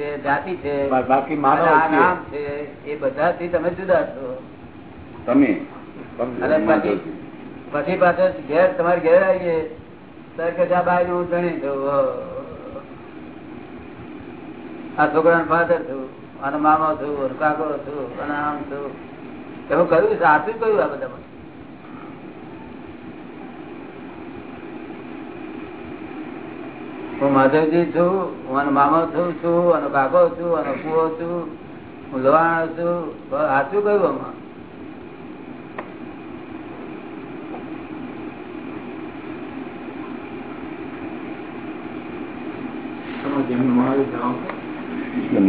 છે જાતિ છે બાકી માનવ. નામ છે એ બધાથી તમે જુદા છો. તમે? પછી પછી પાછળ ઘેર તમારે ઘેર આવીએ. ત્યારે કે આ બાઈ હું ધણી છું. આ છોકરા ફાધર છું અને મામા છું કાકો છું અને આમ છું. એવું કહ્યું સાચું કહ્યું આ બધામાં? હું માધવજી છું હું આનો મામા છું છું અને કાકો છું અને કુવો છું હું લવાણો છું. સાચું કહ્યું આમાં?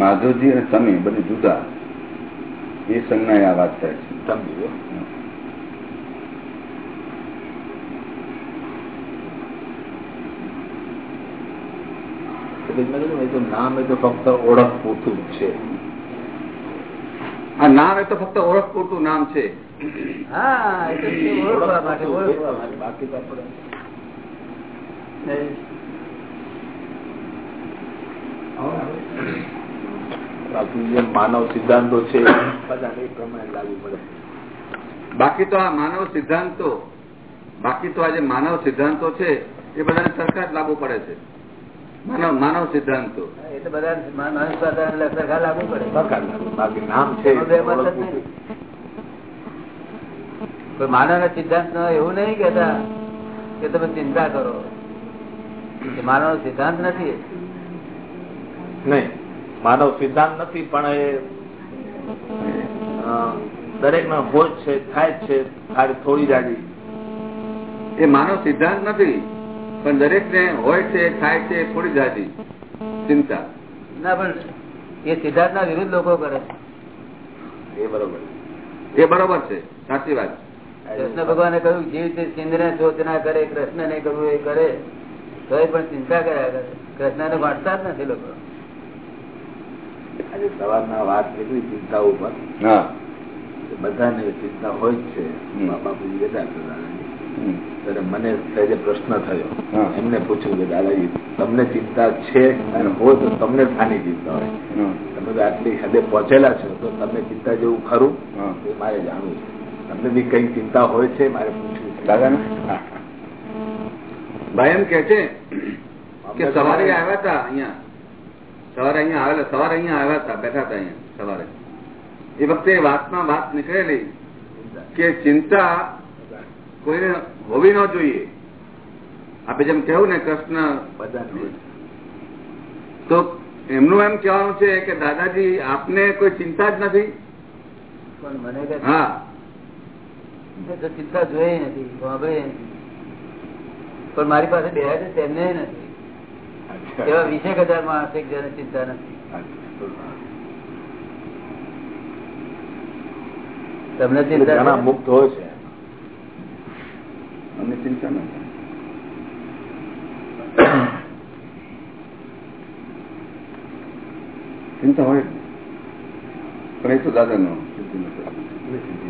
માધવજી અને તમે બધું જુદા. એ સંજ્ઞા આ વાત થાય છે સમજી ગયો એટલે નામ એ તો ફક્ત ઓળખ પૂરતું જ છે. આ નામ એ તો ફક્ત ઓળખ પૂરતું નામ છે. બાકી તો આપણે માનવ સિદ્ધાંતો છે બધા એ પ્રમાણે લાગુ પડે. બાકી તો આ માનવ સિદ્ધાંતો બાકી તો આ જે માનવ સિદ્ધાંતો છે એ બધાને સરકાર જ લાગુ પડે છે. માનવ માનવ સિદ્ધાંતો. બધા સાધારણ સરખા લાગુ પડે. બાકી નામ છે માનવ સિદ્ધાંત એવું નહીં કેતા કે તમે ચિંતા કરો. માનવ સિદ્ધાંત નથી નહીં. માનવ સિદ્ધાંત નથી પણ એ દરેક ના હોય છે થાય છે થોડી જાડી એ માનવ સિદ્ધાંત નથી. પણ દરેક ને હોય છે થાય છે થોડી જાતી. ચિંતા. ના પણ એ સિદ્ધાર્થ ના વિરુદ્ધ લોકો કરે છે. એ બરોબર. એ બરોબર છે. સાચી વાત. કૃષ્ણ ભગવાને કહ્યું જે રીતે સિંધ ને શોધ ના કરે કૃષ્ણ ને કહ્યું એ કરે. તો એ પણ ચિંતા કર્યા કરે. કૃષ્ણ ને વાંચતા જ નથી લોકો. આજે સવારના વાત કેટલી ચિંતા ઉપર. હા. બધાને ચિંતા હોય જ છે. બાપુજી. હમ. ત્યારે મને સહેજે પ્રશ્ન થયો એમને પૂછ્યું કે દાદાજી તમને ચિંતા છે અને હોય તો તમને શાની ચિંતા હોય. તમે આટલી હદે પહોંચેલા છો તો તમને ચિંતા જેવું ખરું? એ મારે જાણવું છે. તમને બી કઈ ચિંતા હોય છે? મારે પૂછ્યું દાદા ભાઈ એમ કે છે કે સવારે આવ્યા હતા અહીંયા. સવારે અહીંયા આવેલા સવારે અહીંયા આવ્યા હતા બેઠા હતા અહીંયા સવારે. એ વખતે વાતમાં વાત નીકળેલી કે ચિંતા કોઈને હોવી ન જોઈએ. આપણે જેમ કેવું ને કૃષ્ણ તો એમનું એમ કહેવાનું છે કે દાદાજી આપને કોઈ ચિંતા જ નથી? પણ હા. ચિંતા જોઈ નથી પણ મારી પાસે બે છે તેમને નથી. એવા વીસેક હજાર માણસ જેને ચિંતા નથી. તમને ચિંતા મુક્ત હોય છે. અમને ચિંતા નથી ચિંતા હોય. પણ એ તો દાદાનો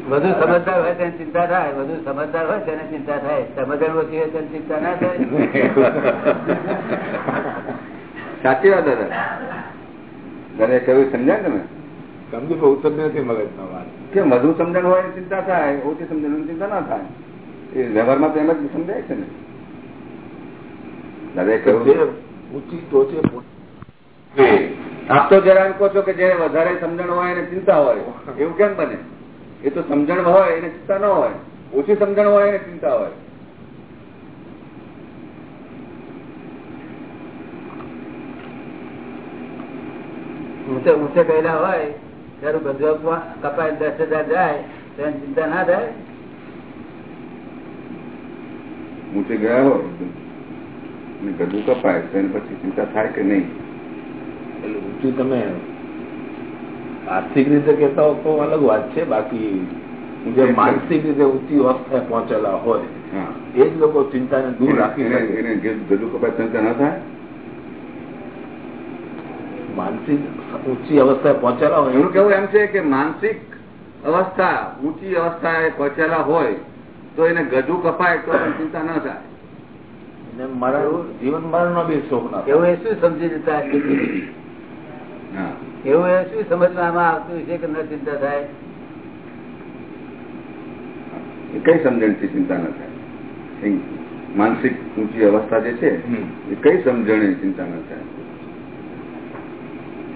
વધુ સમજદાર હોય તેને ચિંતા થાય વધુ સમજદાર હોય તેને ચિંતા થાય. સમજણ ઓછી હોય તેને ચિંતા ના થાય. સાચી વાત દાદા. દાદા કહ્યું સમજાય તમે? સમજુ પણ ઉતરતી નથી મગજમાં વાત. કે વધુ સમજણ હોય ચિંતા થાય ઓછી સમજણ ચિંતા ના થાય. એ વ્યવહારમાં તો એમ જ સમજાય છે ને. કહ્યું આપ તો જરા એમ કહો છો કે જે વધારે સમજણ હોય એને ચિંતા હોય એવું કેમ બને? એ તો સમજણ હોય એને ચિંતા ન હોય. ઓછી સમજણ હોય એને ચિંતા હોય. ઊંચે ઊંચે ગયેલા હોય ત્યારે બધું કપાય દસ હજાર જાય તો ચિંતા ના થાય. ઊંચે ગયા હોય અને ગરબું કપાય તો એને પછી ચિંતા થાય કે નહીં. એટલે ઊંચું તમે આર્થિક રીતે કહેતા હો તો અલગ વાત છે. બાકી જે માનસિક રીતે ઊંચી અવસ્થાએ પહોંચેલા હોય એ જ લોકો ચિંતાને દૂર રાખી એને- એને કપાય ચિંતા ના થાય? માનસિક ઊંચી અવસ્થાએ પહોંચેલા હોય. એનું કેવું એમ છે કે માનસિક અવસ્થા ઊંચી અવસ્થાએ પહોંચેલા હોય તો એને ગજુ કપાય તો ચિંતા ના થાય. જીવન મરણ નો બી શોખ ના એવું એ શું સમજી જતા એવું એ શું સમજવામાં આવતું છે કે ન ચિંતા થાય? કઈ સમજણથી ચિંતા ન થાય? માનસિક ઊંચી અવસ્થા જે છે એ કઈ સમજણ ચિંતા ન થાય?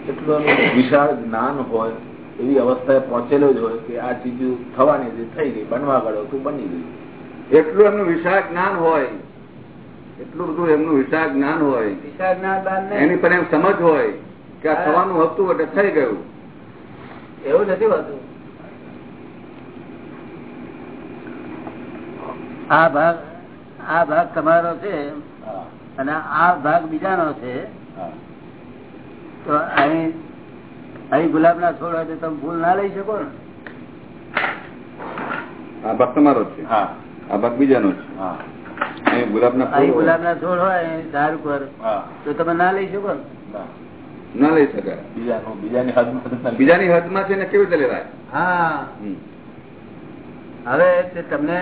એટલું વિશાળ જ્ઞાન હોય એવી અવસ્થાએ પહોંચેલો જ હોય કે આ ચીજ થવાની જે થઈ ગઈ બનવા ગયો તું બની ગયું. એટલું એમનું વિશાળ જ્ઞાન હોય એટલું બધું એમનું વિશાળ જ્ઞાન હોય વિશાળ જ્ઞાન એની પર એમ સમજ હોય કે આ હા. થવાનું હતું એટલે થઈ ગયું. એવું નથી હોતું. આ ભાગ આ ભાગ તમારો છે અને આ ભાગ બીજાનો છે. તો અહીં અહીં ગુલાબ ના છોડ હોય તો તમે ફૂલ ના લઈ શકો ને. આ ભાગ તમારો છે? હા. આ ભાગ બીજાનો છે? હા. એ ગુલાબના ગુલાબ ના છોડ હોય ધાર ઉપર. તો તમે ના લઈ શકો ને? ના. ના લઈ શકાય. બીજાનું બીજાની હદમાં બીજાની હદમાં છે ને કેવી રીતે લેવાય? હા. હવે તમને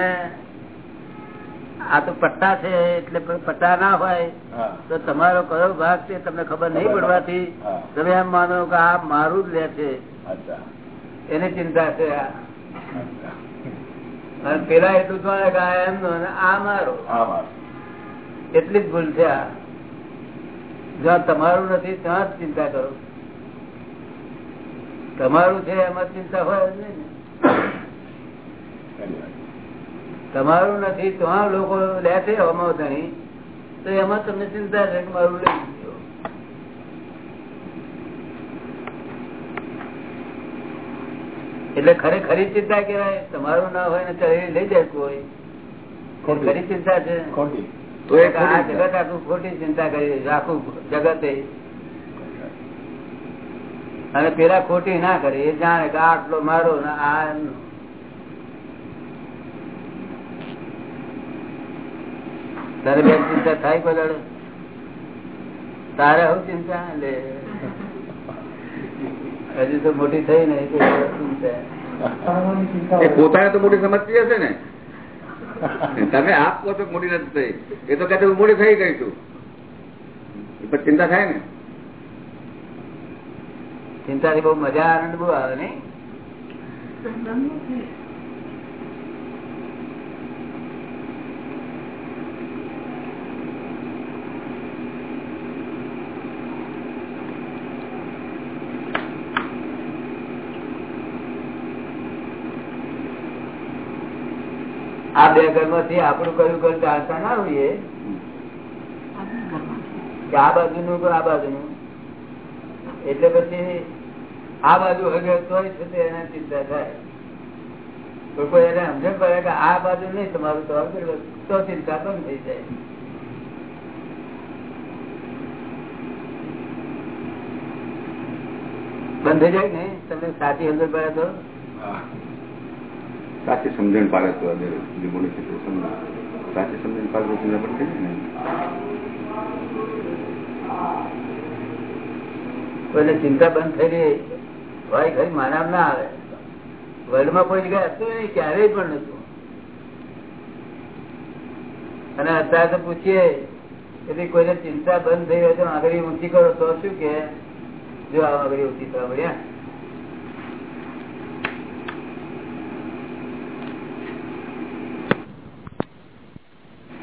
આ તો પટ્ટા છે એટલે પટ્ટા ના હોય તો તમારો કયો ભાગ છે તમને ખબર નહીં પડવાથી તમે એમ માનો કે આ મારું જ લે છે. એની ચિંતા છે. પેલા એટલું જ માને કે આ એમનો આ મારો. એટલી જ ભૂલ છે આ. જ્યાં તમારું નથી ત્યાં જ ચિંતા કરો. તમારું છે એમાં ચિંતા હોય જ નહીં ને. તમારું નથી ત્યાં લોકો લે છે અમોધણી. તો એમાં તમને ચિંતા છે મારું લઈ એટલે ખરેખરી ચિંતા કેવાય તમારું ના હોય ને ચડી લઈ જાય કોઈ ખરી ચિંતા છે. તો એક આ જગત આખું ખોટી ચિંતા કરી આખું જગતે. અને પેલા ખોટી ના કરે એ જાણે કે આટલો મારો ને આ એમનો. તારે બે ચિંતા થાય કોઈ તારે હું ચિંતા? લે. હજી તો મોટી થઈ ને ચિંતા? પોતાને તો મોટી સમજતી હશે ને. તમે આપ કે મોટી નથી થઈ. એ તો કહેતો હું મોટી થઈ ગઈ છું. પણ ચિંતા થાય ને. ચિંતાથી બહુ મજા આનંદ બહુ આવે નહીં? આ બે ઘરમાંથી આપણું કયું ઘર જાણતા ના હોઈએ? આ બાજુનું કે આ બાજુનું? એટલે પછી આ બાજુ હગે છે એને ચિંતા થાય. તો કોઈ એને સમજણ પડે કે આ બાજુ નહીં, તમારું તો તો ચિંતા પણ થઈ જાય. બંધ જાય ને તમને સાચી સમજણ પડે તો. સાચી સમજણ પાડે તો જે છે સાચી સમજણ. પાડે તો પણ થઈ ને? કોઈને ચિંતા બંધ થઈ રહી હોય ખરી માનામ ના આવે. વર્લ્ડમાં કોઈ જગ્યાએ હતું નહીં, ક્યારેય પણ નતું અને અત્યારે તો પૂછીએ કે કોઈને ચિંતા બંધ થઈ હોય તો આગળ ઊંચી કરો તો શું કે? જો આગળ ઊંચી થવા મળ્યા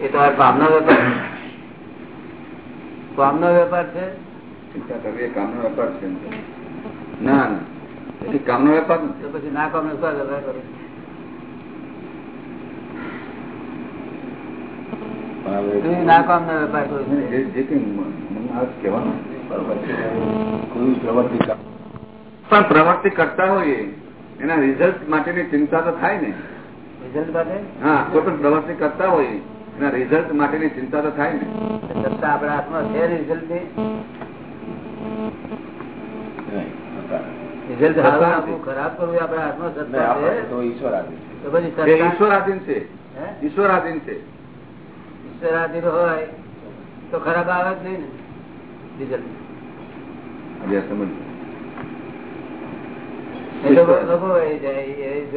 એ તમારા કામનો વેપાર કામનો વેપાર છે? કામનો વેપાર છે ના ના. કામનો વેપાર પછી ના કામનો વેપાર કરો. પણ પ્રવૃત્તિ કરતા હોઈએ એના રિઝલ્ટ માટેની ચિંતા તો થાય ને. રિઝલ્ટ માટે? હા કોઈ પણ પ્રવૃત્તિ કરતા હોઈએ એના રિઝલ્ટ માટેની ચિંતા તો થાય ને. સત્તા આપણા હાથમાં છે રિઝલ્ટ ખરાબ કરવું આપણા હાથમાં સત્તા છે. તો ઈશ્વર આપે તો પછી એ સત્તા છે. હે? ઈશ્વરાધીન છે. ઈશ્વરાધીન હોય તો ખરાબ આવે જ નહીં ને રિઝલ્ટ સમજ. જાય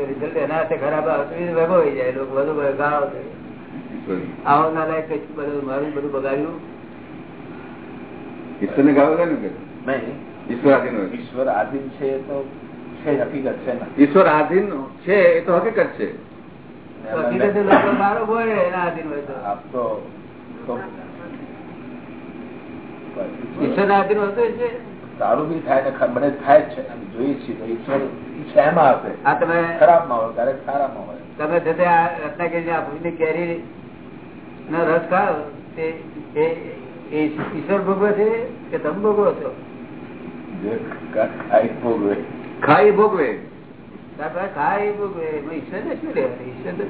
રિઝલ્ટ એના હાથે ખરાબ આવે તો એ ભગો વહી લોકો બધું ગાળો થાય. આવો ના લાયક બધું મારું બધું બગાડ્યું? ઈશ્વરને ગાળો છે ને નહીં. ઈશ્વર આધીન ઈશ્વર છે તો છે હકીકત છે ઈશ્વર આધીન છે એ તો હકીકત છે. હકીકતે લોકો બારો બોલે એના આધીન હોય તો. આપ તો તો ઈશ્વર ના આધીન હોતું છે. સારું બી થાય ને બને મને થાય જ છે જોઈએ છીએ તો ઈશ્વર શેમાં આપે આ તમે ખરાબમાં હોય ક્યારેક સારામાં હોય. તમે જતે આ રત્નાગીરી આફ્રિકની કેરી નો રસ ખાવ તે ઈશ્વર ભોગવે છે કે તમે ભોગવો છો? ખાઈ ભોગવે. ખાઈ ભોગવે. તારા ભોગવે. ઈશ્વર ને શું લેવાનું ઈશ્વર તો.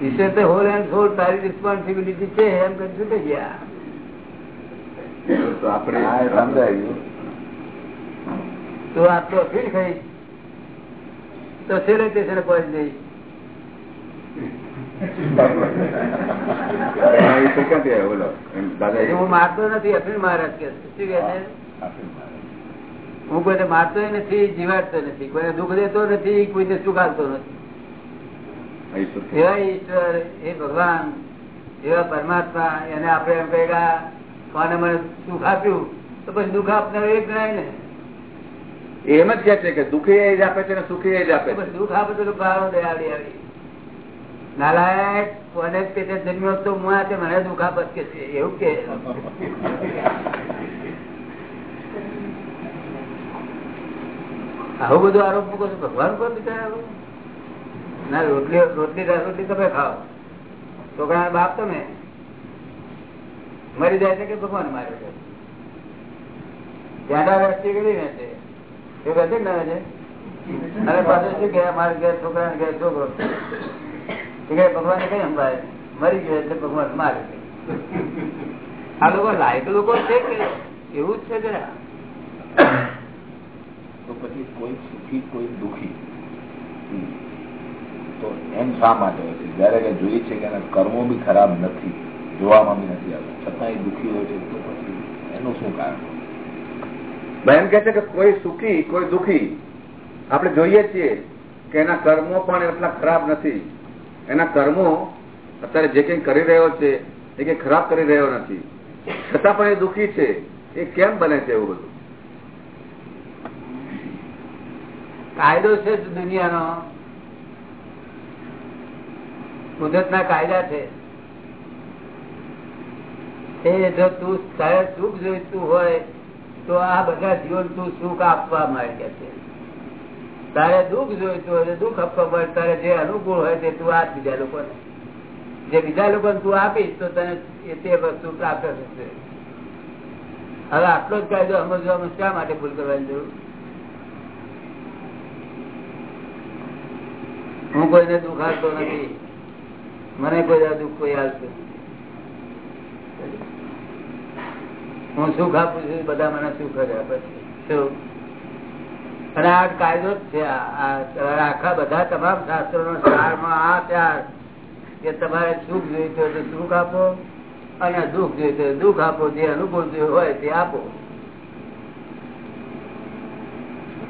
ઈશ્વર તો હોલ એન્ડ સોલ તારી રિસ્પોન્સિબિલિટી છે એમ કરી છૂટે ગયા તો આપણે સમજાય. તો આટલો ફીટ ખાઈ તો છેલ્લે તે છેલ્લે પહોંચી જઈશ હા, મારતો નથી અફીણ મહારાજ કે હું કોઈને મારતો નથી જીવાડતો નથી. કોઈને દુઃખ દેતો નથી કોઈને સુખ નથી. એવા ઈશ્વર એ ભગવાન એવા પરમાત્મા એને આપણે એમ કહીએ કોને મને સુખ આપ્યું તો પછી દુઃખ આપનાર એક ગણાય ને. એમ જ કે છે કે દુઃખી એ જ આપે છે ને સુખી એ જ આપે છે. દુઃખ આપે તો ભાવ દે આવી. નાલાયક કોને પેટે જન્મ્યો તો હું મને દુખાપત કે છે, એવું કે. આવું બધું આરોપ મૂકો છો, ભગવાન પર ના, રોટલી રોટલી રોટલી તમે ખાઓ. છોકરા બાપ તમે. મરી જાય છે કે ભગવાન મારે છે? ત્યાં વ્યક્તિ કરી ને છે? એ કહે છે? ને અને પાછું શું કે મારે ઘેર છોકરા ઘેર છોકરો ભગવાન કઈ સંભાળે મરી ગયો એટલે ભગવાન મારે આ લોકો લાયક લોકો છે કે એવું જ છે જરા? તો પછી કોઈ સુખી કોઈ દુખી. તો એમ શા માટે હોય છે? જયારે કે જોઈએ છે કે એના કર્મો બી ખરાબ નથી જોવામાં બી નથી આવતા. છતાં એ દુખી હોય છે તો પછી એનું શું કારણ? બહેન કે છે કે કોઈ સુખી કોઈ દુખી આપણે જોઈએ છીએ કે એના કર્મો પણ એટલા ખરાબ નથી. એના કર્મો અત્યારે જે કંઈ કરી રહ્યો છે, એ કંઈ ખરાબ કરી રહ્યો નથી. છતાં પણ એ દુખી છે. એ કેમ બને છે એવું બધું? કાયદો છે દુનિયાનો. કુદરત ના કાયદા છે. એ જો તું સુખ જોઈતું હોય, તો આ બધા જીવન તું સુખ આપવા માંગે છે. તારે દુઃખ જોઈતું હોય દુઃખ આપવા તારે જે અનુકૂળ હોય તે તું આપ બીજા લોકોને. જે બીજા લોકોને તું આપીશ તો તને તે વસ્તુ પ્રાપ્ત થશે. હવે આટલો જ કાયદો સમજવામાં શા માટે ભૂલ કરવાની જરૂર? હું કોઈને દુઃખ આપતો નથી. મને કોઈ દુઃખ કોઈ આવશે હું સુખ આપું છું, બધા મને સુખ જ આપે છે શું? અને આ કાયદો જ છે આખા બધા તમામ શાસ્ત્રો નો સારમાં આ ત્યાર કે તમારે સુખ જોઈતું તો સુખ આપો અને દુઃખ જોઈતું તો દુઃખ આપો જે અનુકૂળ જોયું હોય તે આપો.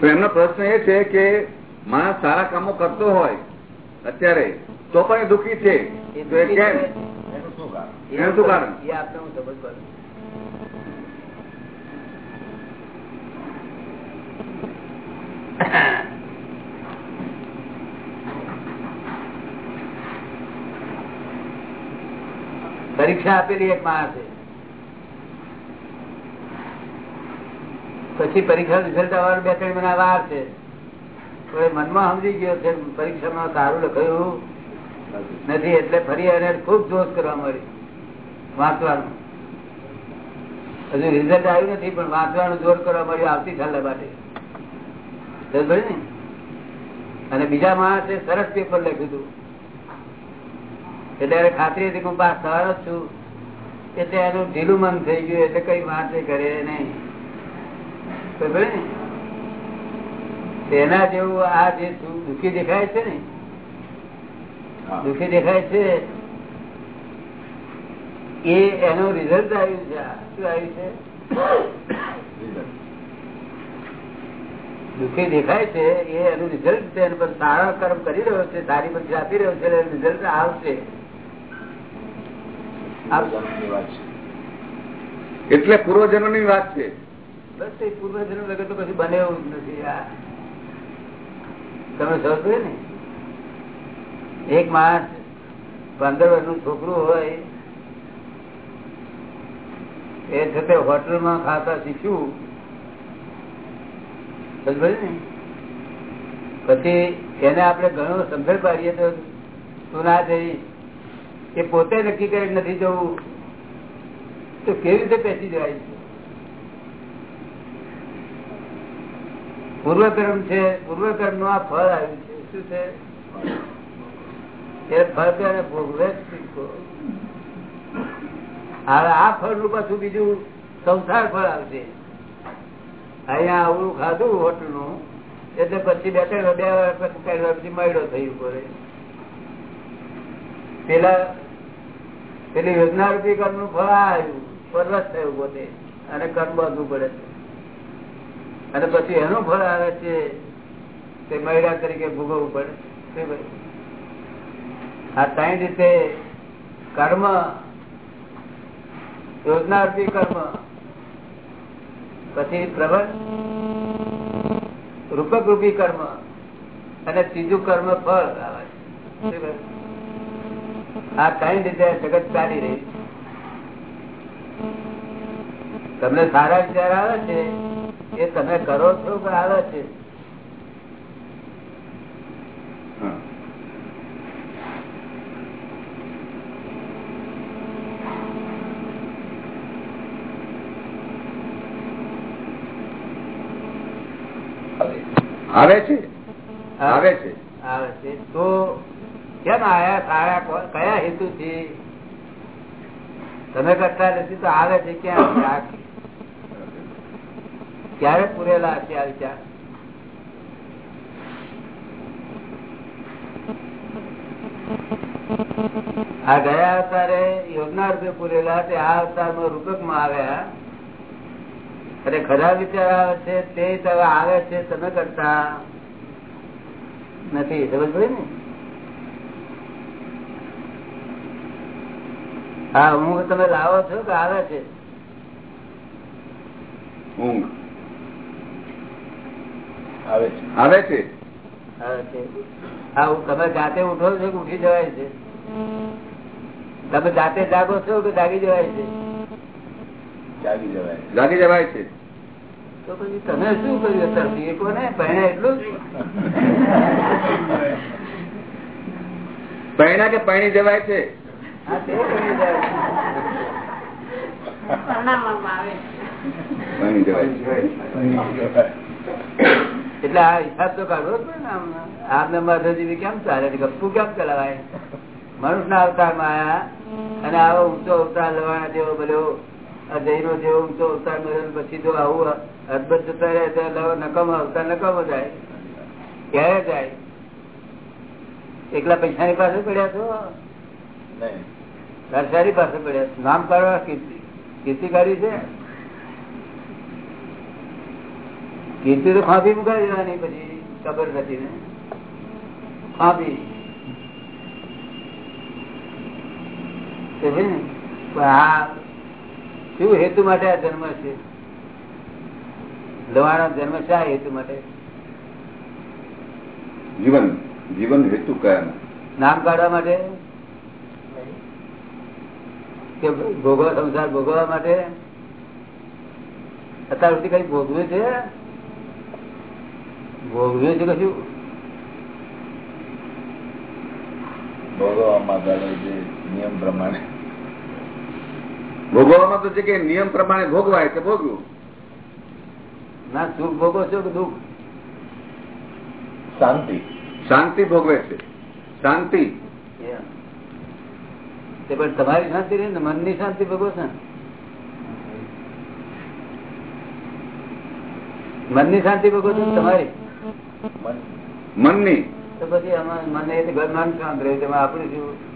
એમનો પ્રશ્ન એ છે કે માણસ સારા કામો કરતો હોય અત્યારે તો પણ દુઃખી છે. એનું શું કારણ? એનું શું કારણ? એ આપણે હું સમજ પડે પરીક્ષા આપેલી એક માણસે પછી પરીક્ષા રિઝલ્ટ આવવાનું બે ત્રણ મહિના વાર છે. મનમાં સમજી ગયો છે પરીક્ષામાં સારું લખાયું નથી એટલે ફરી એને ખૂબ જોશ કરવા મળી. વાંચવાનું. હજુ રિઝલ્ટ આવ્યું નથી, પણ વાંચવાનું જોર કરવા મળ્યું માટે સમજ પડી ને અને બીજા માણસે સરસ પેપર લખ્યું હતું. એટલે ખાતરી હતી કે હું પાસ થવાનો જ છું. એટલે એનું ઢીલું મન થઈ ગયું એટલે કઈ વાંચે કરે નહીં. ને? તેના જેવું આ જે દુઃખી દેખાય છે ને. દુઃખી દેખાય છે? એ એનું રિઝલ્ટ આવ્યું છે. આ. શું આવ્યું છે. દુઃખી દેખાય છે એ એનું રિઝલ્ટ છે એના પર સારા કર્મ કરી રહ્યો છે સારી પરીક્ષા આપી રહ્યો છે એનું રિઝલ્ટ આવશે. એટલે એટલે પૂર્વજન્મની વાત છે. બસ એ પૂર્વજન્મ લગે તો પછી બને એવું નથી. તમે સમજો ને? એક માણસ પંદર વર્ષનું છોકરું હોય એ છતાં હોટલમાં ખાતા શીખ્યું ને પછી એને આપણે ઘણું સમજણ પાડીએ તો તું ના જઈ એ પોતે નક્કી કરી નથી જવું. તો કેવી રીતે પેસી જવાય? પૂર્વકર્મ છે પૂર્વકર્મનું આ ફળ આવ્યું છે. શું છે? એ ફળ ત્યારે ભોગવે આ ફળનું પાછું બીજું સંસાર ફળ આવશે. અહીંયા આવડું ખાધું હોટલનું એટલે પછી બે ત્રણ બે મળ્યો થયું પડે પેલા, પેલી યોજના રૂપી કર્મનું ફળ આવ્યું, પરવત થયું પોતે. અને કર્મ બાંધવું પડે છે. અને પછી એનું ફળ આવે છે તે મહિલા તરીકે ભોગવવું પડે? આ ત્રણ રીતે કર્મ, યોજના રૂપી કર્મ પછી પ્રબળ રૂપક રૂપી કર્મ અને ત્રીજું કર્મ ફળ આવે છે. આ કઈ રીતે જગત ચાલી રહી. તમને સારા વિચાર આવે છે? એ તમે કરો છો કે આવે છે? આવે છે? આવે છે? આવે છે. તો કેમ આયા સારા કયા હેતુ થી તમે કરતા નથી તો આવે છે ક્યાં? ક્યારે પૂરેલા છે આ વિચાર? આ ગયા અવતારે યોજના રૂપે પૂરેલા તે આ અવતારમાં રૂપકમાં આવ્યા. અને ખરા વિચાર આવે છે તે તમે આવે છે તમે કરતા નથી સમજ પડી ને? હા ઊંઘ તમે લાવો છો કે આવે છે? ઊંઘ. આવે છે. આવે છે? આવે છે. હા હું- તમે જાતે ઉઠો છો કે ઉઠી જવાય છે? તમે જાતે જાગો છો કે જાગી જવાય છે? જાગી જવાય. જાગી જવાય છે. તો પછી તમે શું કર્યું અત્યારથી? પહેણે એટલું કે પૈણી જવાય છે? એટલે આ હિસાબ તો કાઢવો ને આમ. આમને માધવજી કેમ ચાલે? ગપ્પુ કેમ ચલાવાય? મનુષ્ય ના અવતારમાં આયા અને આવો ઊંચો અવતાર લેવાના જેવો બોલ્યો આ જેવો ઊંચો અવતાર મળ્યો પછી જો આવું અદભત જતા રહે તો નકમ અવતાર નકમો જાય. ક્યારે જાય? એકલા પૈસાની પાસે પડ્યા છો? નહીં. પાસે પડ્યા. નામ કરવા કીર્તિ. કાઢી છે? કીર્તિ તો ખાંભી મુકાઈ દેવાની પછી ખબર નથી ને પણ આ શું હેતુ માટે આ જન્મ છે? લવાણો જન્મ શા હેતુ માટે? જીવન. જીવન હેતુ કયા નામ કાઢવા માટે? કે ભોગવા સંસાર ભોગવવા માટે? અત્યાર સુધી કઈ ભોગવ્યું છે? ભોગવ્યું છે કશું? ભોગવવા માટે નિયમ પ્રમાણે. ભોગવવામાં તો છે કે નિયમ પ્રમાણે ભોગવાય તો ભોગવું? ના સુખ ભોગવો છો કે દુઃખ? શાંતિ. શાંતિ ભોગવે છે. શાંતિ. પણ તમારી શાંતિ રહી ને મનની શાંતિ ભોગવો છો મનની શાંતિ ભોગવો છો તમારી? મનની. તો પછી આમાં મને ઘર મન શાંત રહ્યું તેમાં આપણે શું?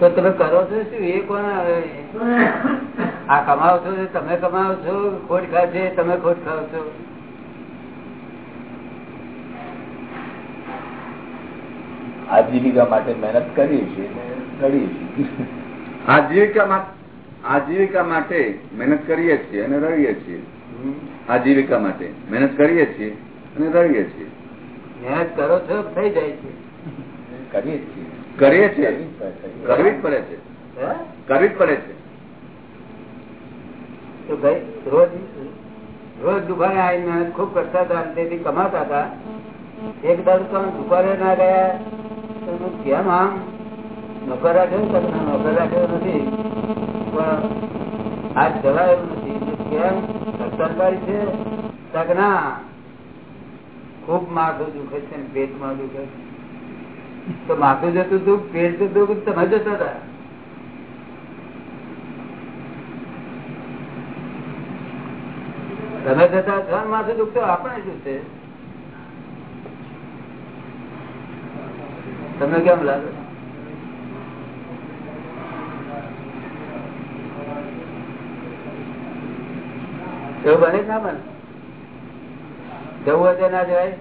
તો તમે કરો છો શું? એ કોણ આવે? આ કમાવો છો તમે કમાવો છો ખોટ ખાય છે તમે ખોટ ખાવ છો. આજીવિકા માટે મહેનત કરીએ છીએ અને રડીએ છીએ. આજીવિકા માટે આજીવિકા માટે મહેનત કરીએ છીએ અને રહીએ છીએ. આજીવિકા માટે મહેનત કરીએ છીએ અને રહીએ છીએ. મહેનત કરો છો થઈ જાય છે. કરીએ છીએ. કરીએ છીએ. કરવી જ પડે છે. કરવી જ પડે છે. તો ભાઈ રોજ રોજ દુકાને આવીને મહેનત ખૂબ કરતા હતા અને તેથી કમાતા હતા. એક દાડો તમે દુકાને ના ગયા. તો કેમ આમ? નોકર રાખ્યો તો તમે નોકર રાખ્યો નથી. પણ જવાય એવું નથી. કેમ? સરકારી છે? તક ના? ખૂબ માથું દુખે છે પેટમાં દુખે છે. તો માથું જતું હતું પેટ જતું હતું તમે જતા હતા? તમે જતા છો માથું દુખતો, આપણે શું છે? તમને કેમ લાગે? એવું બને ના બને? જવું હોય ના જવાય?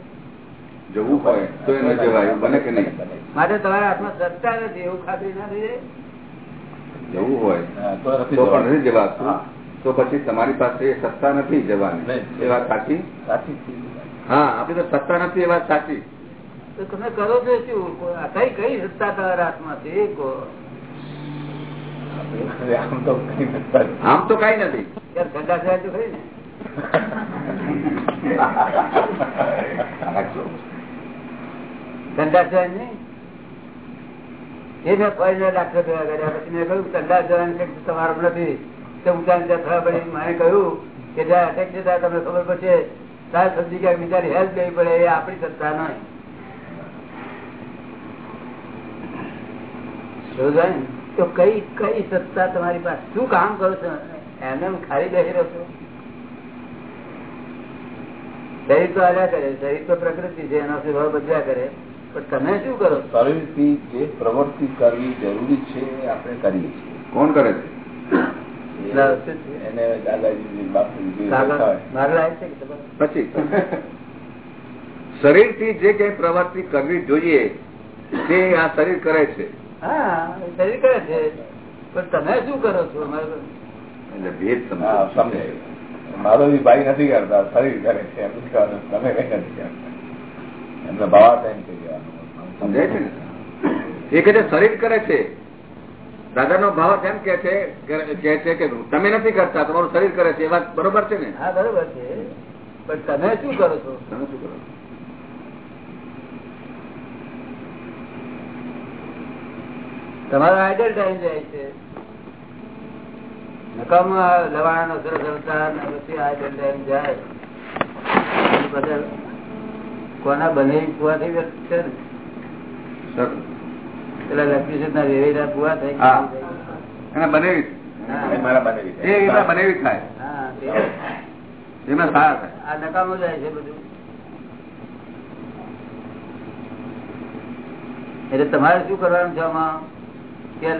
જવું હોય તો એને જવાય બને કે નહીં? માટે તમારા હાથમાં સત્તા નથી એવું ખાતરી ના થઈ જાય જવું હોય તો પણ નથી જવાતું. તો પછી તમારી પાસે સત્તા નથી જવાની. એ વાત સાચી? સાચી હા આપણી તો સત્તા નથી એ વાત સાચી. તો તમે કરો છો શું? કઈ કઈ સત્તા તમારા હાથમાં છે? એ આમ તો કઈ નથી. આમ તો કઈ નથી. યાર ઠંડા થાય તો ખરી ને. બિચારી હેલ્પ લેવી પડે, એ આપણી સત્તા નહીં તો કઈ કઈ સત્તા તમારી પાસે? શું કામ કરો છો? એમને એમ ખાલી બેસી રહ્યો છો. શરીર તો હાલ્યા કરે, શરીર તો પ્રકૃતિ છે, એનો સ્વભાવ બદલ્યા કરે. તમે શું કરો શરીરથી જે પ્રવૃત્તિ કરવી જરૂરી છે આપણે કરીએ છીએ કોણ કરે છે. એને દાદાજી પછી? પછી શરીરથી જે કઈ પ્રવૃત્તિ કરવી જોઈએ તે આ શરીર કરે છે હા શરીર કરે છે પણ તમે શું કરો છો એટલે ભેદ સમજાય. મારો બી ભાઈ નથી કરતા શરીર કરે છે એમ કહેવાનું. તમે કઈ નથી કરતા એમને ભાવા ટાઈમ કહી દેવાનું. સમજાય છે ને? એ કે શરીર કરે છે. દાદા નો ભાવ એમ કે છે કે છે કે તમે નથી કરતા તમારું શરીર કરે છે એ વાત બરોબર છે ને? હા બરોબર છે. પણ તમે શું કરો છો? તમે શું કરો તમારો આઈડલ ટાઈમ જાય છે. નકામો આ લવાણાનો સરસ અવતાર ને પછી આઈડલ ટાઈમ જાય. કોના બને કુવાથી વ્યક્ત છે ને? પેલા લક્ષ્મી ના વેવેરા કુવા થઈ હા. બનેવી. બનેવી છે. એ એમાં બનેવી થાય. એમાં સારા થાય. આ નકામો જાય છે બધું. એટલે તમારે શું કરવાનું છે આમાં? કે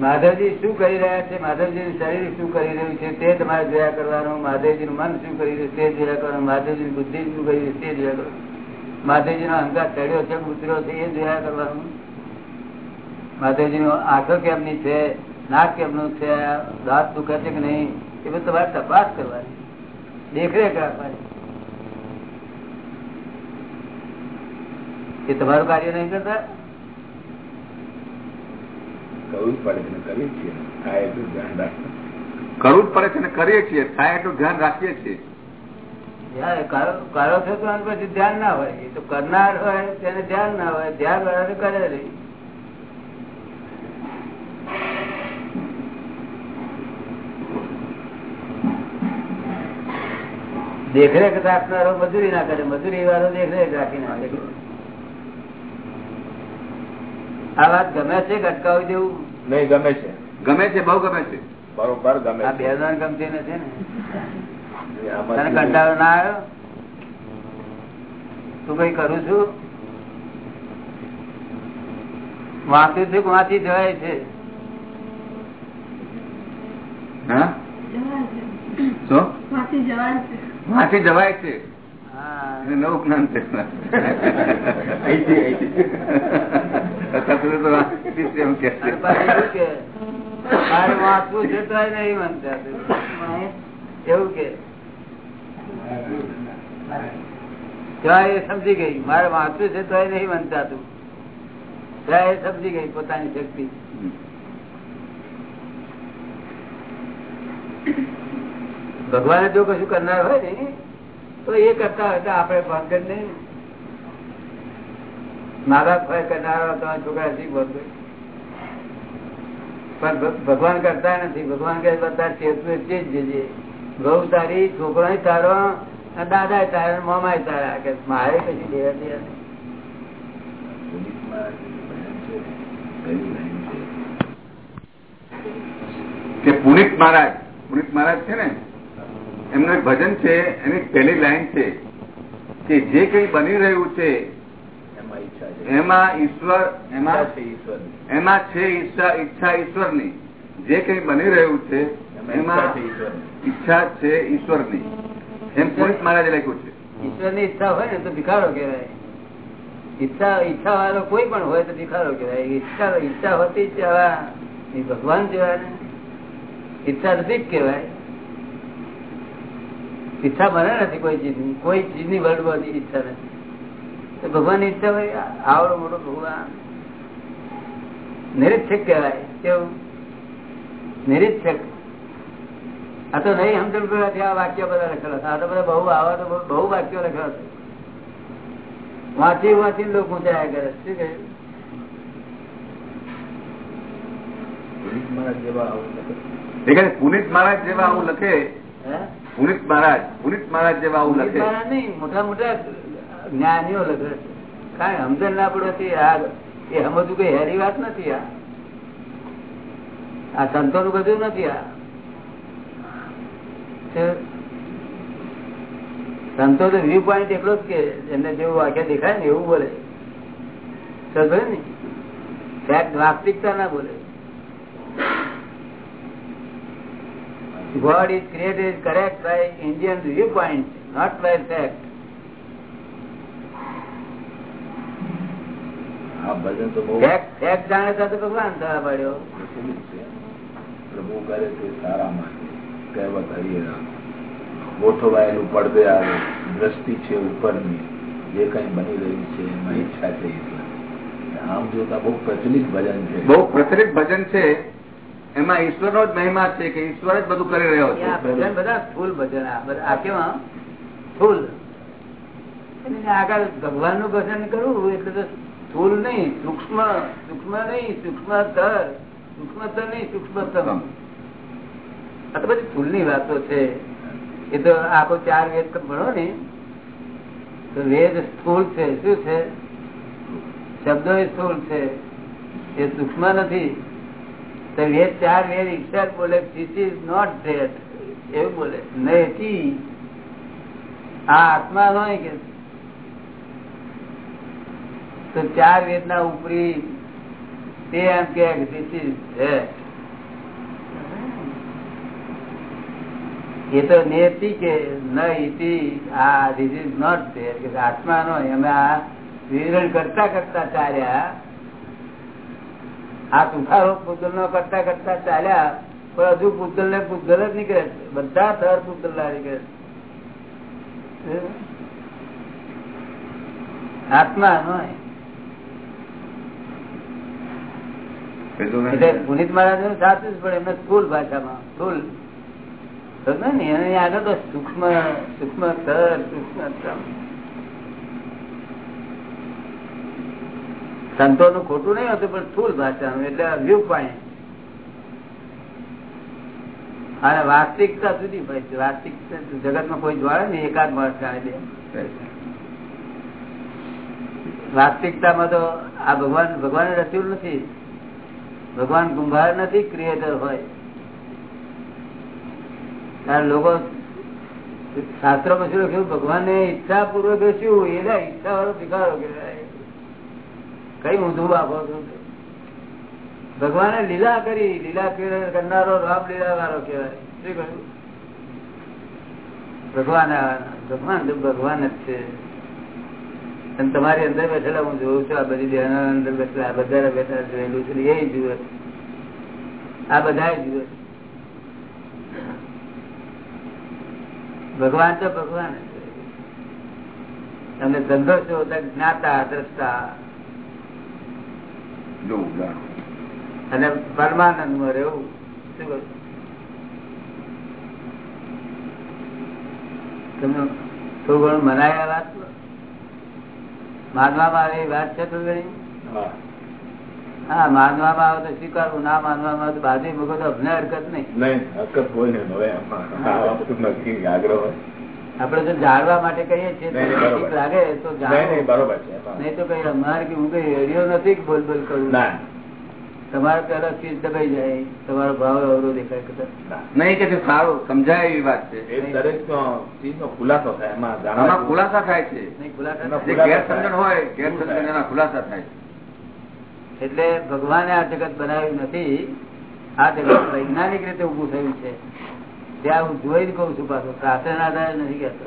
માધવજી શું કરી રહ્યા છે? માધવજી શરીર શું કરી રહ્યું છે? તે તમારે જોયા કરવાનું. માધવજી મન શું કરી રહ્યું છે? તે જોયા કરવાનું. માધવજી બુદ્ધિ શું કરી રહ્યું છે? તે જોયા કરવાનું. માધવજી નો અહંકાર ચડ્યો છે, ઉતર્યો છે, એ જોયા કરવાનું. માધવજી નો આંખો કેમની છે, નાક કેમનું છે, દાંત દુખે છે કે નહીં, એ બધું તમારે તપાસ કરવાની. દેખરેખ રાખવાની. એ તમારું કાર્ય નહીં કરતા? કરવું જ પડે કરીએ છીએ. થાય એટલું ધ્યાન રાખવું. કરવું જ પડે છે ને કરીએ છીએ. થાય એટલું ધ્યાન રાખીએ છીએ. કારો છો તો પછી ધ્યાન ના હોય. એ તો કરનાર હોય તેને ધ્યાન ના હોય. ધ્યાન વાળા કરે નહીં દેખરેખ રાખનારો મજૂરી ના કરે. મજૂરી વાળો દેખરેખ રાખી નાખે આ વાત ગમે છે કે અટકાવી દેવું નહીં ગમે છે. ગમે છે બહુ ગમે છે. બરોબર ગમે આ બે હજાર જણ ગમતી નથી ને. તને કંટાળો ના આવ્યો? તું કઈ કરું છું? વાંચું છું વાંચી જવાય છે? વાંચી જવાય નવું જ્ઞાન એવું કે. નહીં એ સમજી ગઈ, મારે વાંચવું છે તોય નહીં મનતા તું ત્યાં એ સમજી ગઈ પોતાની શક્તિ. ભગવાને જો કશું કરનાર હોય ને, તો એ કરતા હોય તો આપણે ભાગન નહીં મારા ભય કરનારા તમારા છોકરા નથી બધું પણ ભગવાન કરતા નથી. ભગવાન કે બધા ચેતવે છે જજે. ગૌ તારી છોકરો તારો દાદા તારા મામા તારા કે મારે પછી દેવા દેવા. કે પુનિત મહારાજ પુનિત મહારાજ છે ને એમનું ભજન છે એની પહેલી લાઈન છે કે જે કઈ બની રહ્યું છે એમાં ઈશ્વર એમાં છે ઈશ્વર એમાં છે ઈચ્છા ઈચ્છા ઈશ્વરની જે કઈ બની રહ્યું છે એમાં ઈશ્વરની. ઈચ્છા છે ઈશ્વરની. એમ પોલીસ મહારાજે લખ્યું છે. ઈશ્વરની ઈચ્છા હોય ને તો ભિખારો કહેવાય. ઈચ્છા ઈચ્છા વાળો કોઈ પણ હોય તો ભિખારો કહેવાય. ઈચ્છા ઈચ્છા હોતી જ એ ભગવાન જેવા ને ઈચ્છા નથી જ કહેવાય. ઈચ્છા મને નથી કોઈ ચીજની. કોઈ ચીજની વર્લ્ડમાં ઈચ્છા નથી. તો ભગવાનની ઈચ્છા હોય આવડો મોટો ભગવાન. નિરીક્ષક કહેવાય. કેવું? નિરીક્ષક. આ તો નહીં સમજણ પડવાથી આ વાક્ય બધા લખેલા છે. આ તો બધા બહુ આવા તો બહુ- વાક્યો લખેલા છે. વાંચી વાંચી લોકો ઊંચાયા કરે શું કહે? પુનિત મહારાજ જેવા આવું લખે. પુનિત મહારાજ પુનિત મહારાજ જેવા આવું લખે. નહીં મોટા મોટા જ્ઞાનીઓ લખે કઈ સમજણ ના પડવાથી આ એ સમજવું કઈ હેરી વાત નથી આ. આ સંતો નું બધું નથી આ. સંતો તો વ્યૂ પોઈન્ટ એટલો જ કે એમને જેવું વાક્ય દેખાય ને એવું બોલે. સમજે ને? ફેક્ટ વાસ્તવિકતા ના બોલે. God is created correct by Indian viewpoint, not by fact. ભગવાન થવા પાડ્યો. પ્રભુ કરે તે સારા માટે કહેવત હરિયરા ગોઠવાયેલું પડદે આવે દ્રષ્ટિ છે ઉપરની જે કઈ બની રહ્યું છે એમાં ઈચ્છા છે આમ જોતા બહુ પ્રચલિત ભજન છે. બહુ પ્રચલિત ભજન છે. એમાં ઈશ્વરનો જ મહિમા છે કે ઈશ્વર જ બધું કરી રહ્યો છે. ભજન બધા ફૂલ ભજન આ કેવા ફૂલ. આગળ ભગવાનનું ભજન કરવું એટલે તો સ્થૂલ નહીં સૂક્ષ્મ સૂક્ષ્મ નહીં સૂક્ષ્મતર સૂક્ષ્મતર નહીં સૂક્ષ્મતમ આ તો બધી સ્થૂલ વાતો છે. એ તો આખો ચાર વેદ ભણો ને, તો વેદ સ્થૂળ છે. શું છે? શબ્દો સ્થૂળ છે. એ સૂક્ષ્મ નથી. તો વેદ ચાર વેદ ઈશ્વર બોલે ધીસ ઇઝ નોટ ધેટ એવું બોલે. નહીં આ આત્મા નહીં કે તો ચાર વેદ ના ઉપરી તે એમ કે ધીસ ઇઝ ધેટ એ તો નેતી કે ન ઇતિ આ ધીસ ઇઝ નોટ ધેર કે આત્મા નો અમે આ વિવરણ કરતા કરતા ચાલ્યા. આ તુફારો પૂતલ નો કરતા કરતા ચાલ્યા પણ હજુ પૂતલ ને પૂતલ જ નીકળે બધા થર પૂતલ ના નીકળે છે. આત્મા નો પુનિત મહારાજનું સાચું જ પણ એમને સ્થુલ ભાષામાં સ્થુલ. સંતો નું ખોટું નહીં હતું, પણ સ્થુલ ભાષાનું, એટલે વ્યૂ પોઈન્ટ અને વાસ્તવિકતા સુધી ભાઈ છે. વાસ્તવિક જગતમાં કોઈ જોડે ને એકાદ માણસ જાણે દે વાસ્તવિકતામાં તો આ ભગવાન, ભગવાને રચ્યું નથી. ભગવાન કુંભાર નથી ક્રિએટર હોય. કારણ લોકો શાસ્ત્રો પછી લખ્યું ભગવાન ને ઈચ્છા પૂર્વક શું એના ઈચ્છા વાળો ભિખારો કઈ ઊંધું આપો છો ભગવાને લીલા કરી, લીલા કરનારો, રામ લીલા વાળો કેવાય શું કહ્યું? ભગવાન ભગવાન ભગવાન જ છે. અને તમારી અંદર બેઠેલા, હું જોઉં છું, આ બધી બહેનો અંદર બેઠેલા બધા બેઠા જોયેલું છે, એ જુએ આ બધા જુએ ભગવાન તો ભગવાન તમને ધંધો છો જ્ઞાતા દ્રષ્ટા. અને પરમાનંદમાં રહેવું શું તમે થોડું ઘણું મનાય વાત માનવામાં આવે વાત છે થોડી ઘણી હા માનવામાં આવે તો સ્વીકારવું ના માનવામાં આવે તો બાજુ મૂકો તો અમને હરકત નહીં. નહીં હકત હોય હવે એમાં આ વસ્તુ નક્કી આગ્રહ હોય. આપણે જો જાણવા માટે કહીએ છીએ લાગે તો નહીં જાણો. નહીં બરોબર છે નહીં તો કઈ અમારે કે હું કઈ રેડિયો નથી બોલ બોલ કરું? તમારે પેલા ચીજ દબાઈ જાય તમારો ભાવ અવરો દેખાય કદાચ. નહીં કે તે સારું સમજાય એવી વાત છે. એ દરેક ખુલાસો થાય એમાં ખુલાસા થાય છે. ગેરસમજણ હોય ગેરસમજણ એના ખુલાસા થાય એટલે ભગવાને આ જગત બનાવ્યું નથી. આ જગત વૈજ્ઞાનિક રીતે ઉભું થયું છે. ત્યાં હું જોઈને કઉ છું પાછું શાસ્ત્રના આધારે નથી કેતો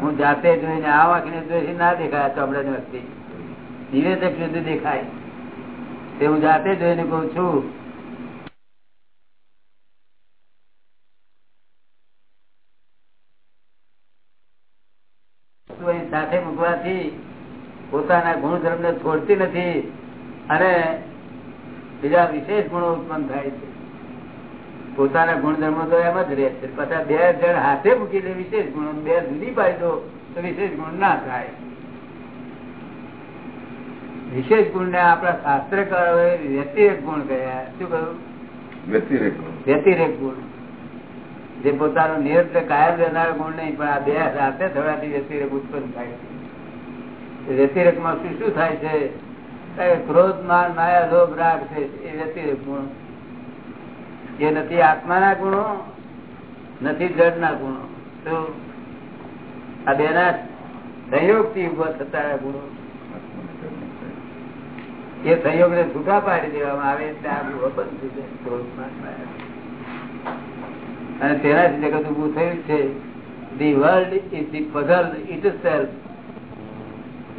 હું જાતે જોઈને આ વાંકીને જોઈ ના દેખાય ચોપડાની વ્યક્તિ નિવેદક સુધી દેખાય. તે હું જાતે જોઈને કઉ છું. સાથે મૂકવાથી પોતાના ગુણધર્મ ને છોડતી નથી. અને બીજા વિશેષ ગુણો ઉત્પન્ન થાય છે. પોતાના ગુણધર્મો તો એમ જ રહે છે. પછી બે જણ હાથે મૂકી દે વિશેષ ગુણો બે જુદી પાડી દો તો વિશેષ ગુણ ના થાય. વિશેષ ગુણ ને આપણા શાસ્ત્રકારોએ વ્યતિરેક ગુણ કહ્યા. શું કહ્યું? વ્યતિરેક વ્યતિરેક ગુણ. જે પોતાનો નિયત કાયમ રહેનાર ગુણ નહીં પણ આ બે સાથે થવાથી વ્યતિરેક ઉત્પન્ન થાય છે. વ્યતિરેકમાં શું શું થાય છે? ક્રોધ માન માયા લોભ રાગ છે, એ વ્યતિરેક ગુણ. એ નથી આત્માના ગુણો, નથી જળના ગુણો. તો આ બેના સંયોગથી ઊભા થતા ગુણો. એ સંયોગ ને છૂટા પાડી દેવામાં આવે આ ગુણો બંધ થઈ જાય અને તેનાથી જગત ઉભું થયું છે. The world is the puzzle itself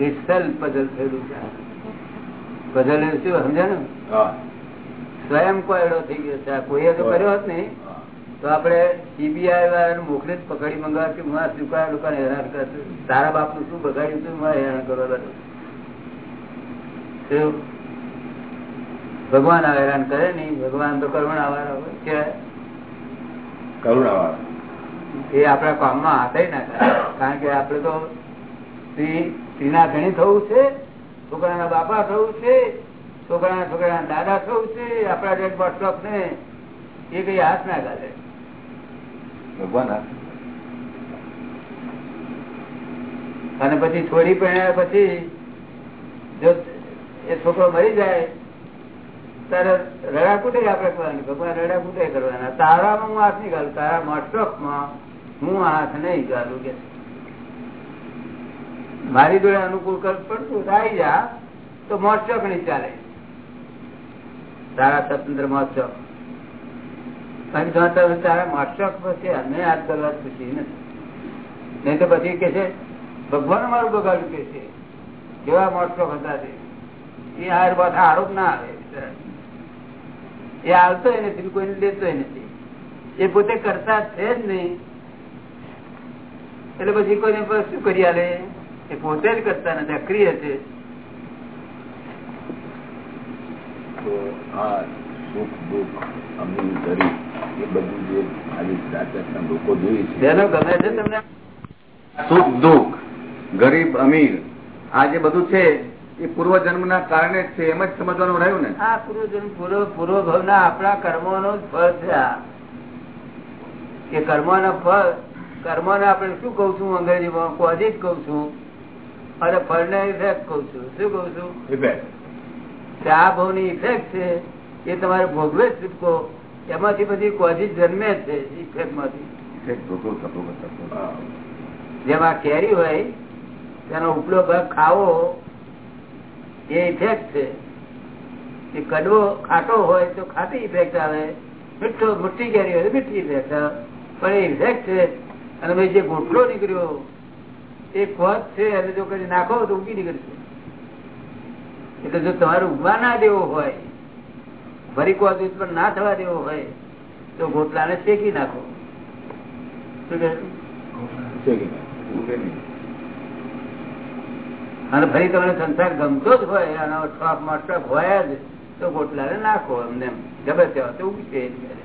itself puzzle થયેલું છે. એટલે શું સમજાયું હા. સ્વયં કોયડો થઈ ગયો છે. કોઈએ તો કર્યો હોત નહીં. તો આપણે સીબીઆઈ વાળાને મોકલી જ પકડી મંગાવ કે હું આ સ્વીકાર લોકોને હેરાન કરશું તારા બાપનું શું બગાડ્યું હતું મારે હેરાન કરવા ભગવાન હેરાન કરે નહીં. ભગવાન તો કરુણા વાળા હોય. કે કરુણાવાળા. એ આપણા કામમાં હાથે ના કારણ કે આપણે તો સ્ત્રી સ્ત્રીના ઘણી થવું છે. છોકરાના બાપા થવું છે છોકરાના છોકરાના દાદા થવું છે આપણા જે વોટ્સઅપ ને એ કઈ હાથ ના ગાલે ભગવાન અને પછી છોડી પહેણ્યા પછી જો એ છોકરો મરી જાય ત્યારે રડાકૂટે આપણે કરવાની ભગવાન રડા રડાકૂટે કરવાના. તારામાં હું હાથ નહીં ગાલું તારા વોટ્સઅપમાં હું હાથ નહીં ગાલું કે મારી જોડે અનુકૂળ કર પડતું જા તો મોત્સવ નહીં ચાલે. તારા સ્વતંત્ર મહોત્સવ. કારણ ભગવાન મારું બગાડ્યું કે છે. કેવા મોત્સવ હતા તે? એ હાર પાછા આરોપ ના આવે. એ આવતો નથી કોઈને લેતો નથી. એ પોતે કરતા છે જ નહીં. એટલે પછી કોઈને શું કરી આલે? એ પોતે જ કરતા નથી અક્રિય છે. તો આ સુખ દુઃખ અમીર ગરીબ એ બધું જે આજે જાતના લોકો જોઈ છે. બેનો ગમે છે તમને? સુખ દુઃખ ગરીબ અમીર આ જે બધું છે એ પૂર્વ જન્મના કારણે જ છે એમ જ સમજવાનું રહ્યું ને? આ પૂર્વજન્મ પૂર્વ પૂર્વ ભાવના આપણા કર્મોનો જ ફળ છે આ. કે કર્મોના ફળ કર્મ ને આપણે શું કઉ છું અંગ્રેજીમાં? જ કઉ છું અને ફળને ઇફેક્ટ કઉ છું. શું કઉ છું? બે કે આ ઇફેક્ટ છે એ તમારે ભોગવે જ છૂટકો એમાંથી બધી કોઝી જન્મે છે ઇફેક્ટમાંથી. જેમાં કેરી હોય તેનો ઉપલો ભાગ ખાવો એ ઇફેક્ટ છે. એ કડવો ખાટો હોય તો ખાટી ઇફેક્ટ આવે. મીઠો મીઠી કેરી હોય તો મીઠી ઇફેક્ટ આવે. પણ એ ઇફેક્ટ છે અને ભાઈ જે ગોટલો નીકળ્યો એ કોચ છે અને જો કદી નાખો તો ઉગી નીકળશે એટલે જો તમારે ઉગવા ના દેવો હોય ફરી કોચ ઉત્પન્ન ના થવા દેવો હોય તો ગોટલાને શેકી નાખો શું કહે? અને ફરી તમને સંસાર ગમતો જ હોય અને ટ્રકમાં ટ્રક હોય જ તો ગોટલાને નાખો એમને એમ. ગમે તેવા તો ઉગશે જ કરે.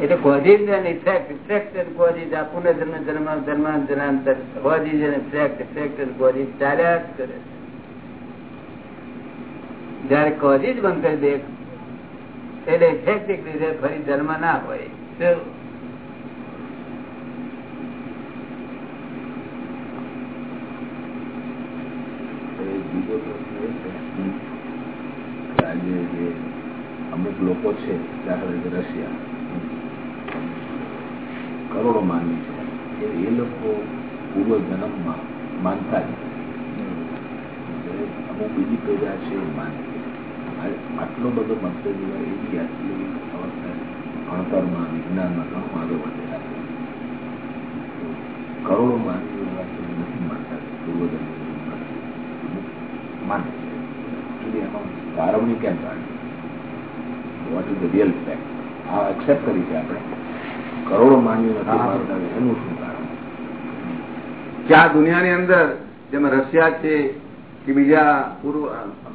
એટલે causes and effect effect and causes આ પુનર્જન્મ જન્મ જન્મ જન્માંતર causes and effect effect and causes ચાલ્યા જ કરે જયારે કોઝિસ બંધ કરી દે એટલે ઇફેક્ટ એક રીતે ફરી જન્મ ના હોય. આજે જે અમુક લોકો છે દાખલા તરીકે રશિયા કરોડો માનવી છે. એ લોકો પૂર્વ જન્મમાં માનતા જ અમુક બીજી પ્રજા છે એ માને આટલો બધો હોય એવી આટલી અવસ્થા ભણતરમાં, વિજ્ઞાનમાં ઘણું આગળ વધેલા છે. કરોડો માનવી એવા નથી માનતા. પૂર્વ જન્મ માને છે. એમાં તારવણી કેમ કાઢે what is the real fact આ એક્સેપ્ટ કરી છે આપણે. કરોડો માનવીઓ એનું શું કારણ? કે આ દુનિયાની અંદર જેમાં રશિયા છે કે બીજા પૂર્વ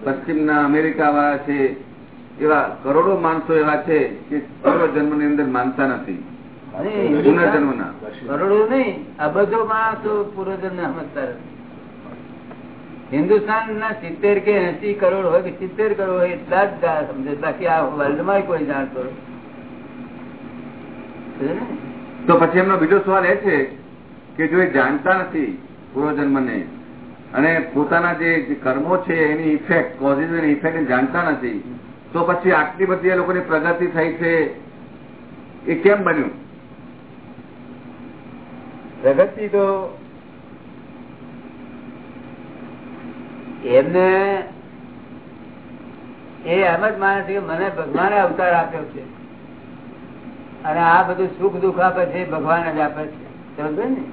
પશ્ચિમના અમેરિકા વાળા છે એવા કરોડો માણસો એવા છે કે પૂર્વ જન્મની અંદર માનતા નથી. પુનર્જન્મ ના કરોડો નહીં અબજો માણસો પૂર્વજન્મ સમજતા હિન્દુસ્તાન ના સિત્તેર કે એસી કરોડ હોય કે સિત્તેર કરોડ હોય એટલા જ સમજે બાકી આ વર્લ્ડમાં કોઈ જાણતો નથી. તો પછી એમનો બીજો સવાલ એ છે કે જો એ જાણતા નથી પૂર્વજન્મને અને પોતાના જે કર્મો છે એની ઇફેક્ટ કોઝિસ એની ઇફેક્ટ જાણતા નથી, તો પછી આટલી બધી લોકોની પ્રગતિ થઈ છે, એ કેમ બન્યું? પ્રગતિ તો એમને એ એમ જ માને છે કે મને ભગવાને અવતાર આપ્યો છે. અને આ બધું સુખ દુઃખ આપે છે ભગવાન જ આપે છે. સમજો ને?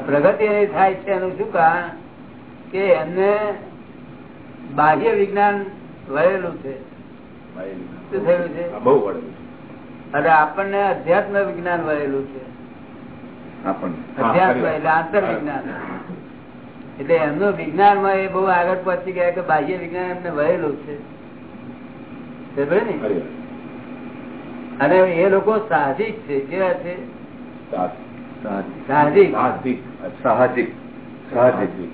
પ્રગતિ એની થાય છે એનું શું કારણ? કે એમને બાહ્ય વિજ્ઞાન વળેલું છે. શું થયેલું છે? બહુ વળેલું અને આપણને અધ્યાત્મ વિજ્ઞાન વળેલું છે. અધ્યાત્મ એટલે આંતર વિજ્ઞાન. એટલે એમનું વિજ્ઞાનમાં એ બહુ આગળ પહોંચી ગયા કે બાહ્ય વિજ્ઞાન એમને વહેલું છે. ને. અને એ લોકો સાહજિક છે કેવા છે? સાહજિક. સાહજિક. સાહજિક. સાહજિક.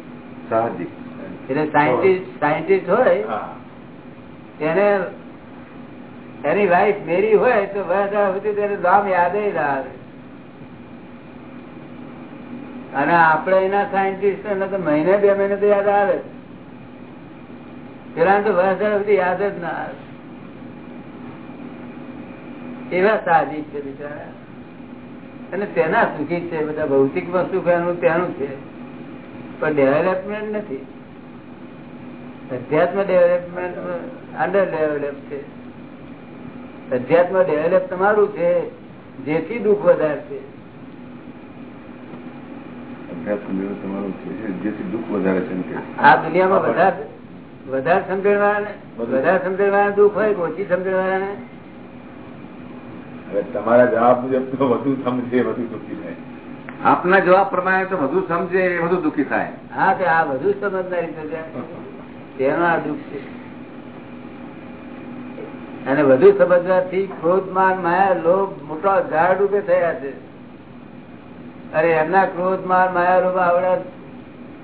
સાહજિક. એટલે સાયન્ટિસ્ટ સાયન્ટિસ્ટ હોય તેને એની વાઈફ મેરી હોય તો સુધી તેનું નામ યાદ ના આવે. અને આપણે એના સાયન્ટિસ્ટ તો મહિને બે મહિને તો યાદ આવે. પેલા તો વર્ષ સુધી યાદ જ ના આવે. એવા સાહજિક છે બિચારા. અને તેના સુખી છે બધા ભૌતિકમાં સુખ એનું તેનું છે. પણ ડેવલપમેન્ટ નથી. અધ્યાત્મ ડેવલપમેન્ટ અંડર ડેવલપ છે. અધ્યાત્મ ડેવલપ તમારું છે જેથી દુઃખ વધારે તમારું છે જેથી દુઃખ વધારે સમજણ વાળા ને વધારે સમજણ વાળા દુઃખ હોય ઓછી વાળા હવે તમારા જવાબ મુજબ તો વધુ સમજે વધુ દુઃખી થાય. આપના જવાબ પ્રમાણે તો વધુ સમજે એ વધુ દુઃખી થાય. હા કે આ વધુ સમજદારી છે. તેનો આ દુઃખ છે. અને વધુ સમજવાથી ક્રોધ માન માયા લોભ મોટા ઝાડ રૂપે થયા છે. અરે એમના ક્રોધ માન માયા લોભ આવડા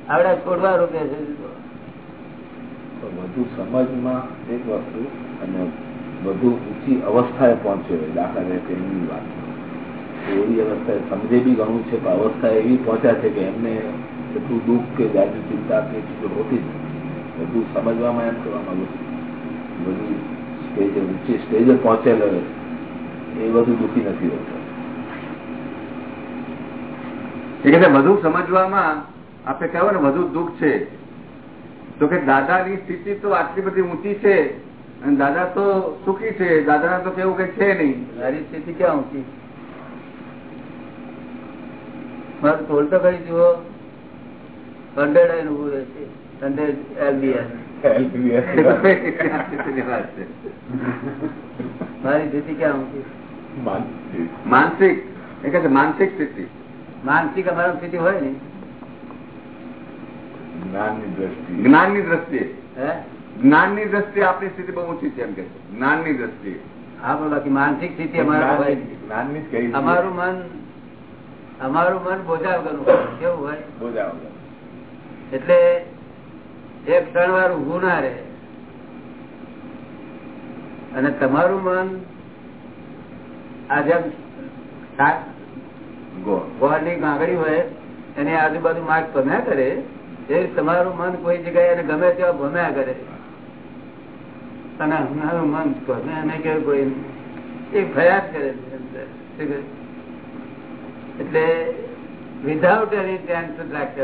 આવડા છોડવા રૂપે છે. તો વધુ સમજમાં એક વસ્તુ અને વધુ ઊંચી અવસ્થાએ પહોંચ્યો દાખલા તરીકે એમની વાત. એવી અવસ્થાએ સમજે બી ઘણું છે, પણ અવસ્થા એવી પહોંચ્યા છે કે એમને એટલું દુઃખ કે જાજુ ચિંતા કે ચીજો હોતી જ બધું સમજવામાં એમ કરવા માંગુ છું. બધું સ્ટેજે ઊંચી સ્ટેજે પહોંચેલો એ બધું દુઃખી નથી હોતો. એ કે વધુ સમજવામાં આપણે કહ્યું ને, વધુ દુઃખ છે. તો કે દાદાની સ્થિતિ તો આટલી બધી ઊંચી છે અને દાદા તો સુખી છે. દાદા તો કેવું કઈ છે નહીં. મારી સ્થિતિ ક્યાં ઊંચી? મારું ટોલ તો કરી જુઓ હંડ્રેડ આઈને ઉભું રહેશે હંડ્રેડ એલબીએસ મારી સ્થિતિ ક્યાં ઊંચી? માનસિક. એ છે માનસિક સ્થિતિ. માનસિક અમારા સ્થિતિ હોય ને? દ્રષ્ટિ જ્ઞાનની દ્રષ્ટિએ. હે? જ્ઞાનની દ્રષ્ટિએ આપણી સ્થિતિ બહુ ઊંચી છે એમ કે જ્ઞાનની દ્રષ્ટિએ. હા પણ બાકી માનસિક સ્થિતિ અમારા મન અમારું મન બોજા વગરનું કેવું હોય? બોજાવ એટલે એક ત્રણ વાર ઉભું ના રહે. અને તમારું મન આ જેમ સા- ગોળ. ગોળની ગાંગડી હોય એની આજુબાજુ માર્ગ ગમ્યા કરે એ તમારું મન કોઈ જગ્યાએ ગમે તેવા ભમ્યા કરે. અને અમારું મન ગમે એને કે કોઈ એ ફરિયાદ કરે છે? એટલે વિધાઉટ એની ટેન્શન રાખે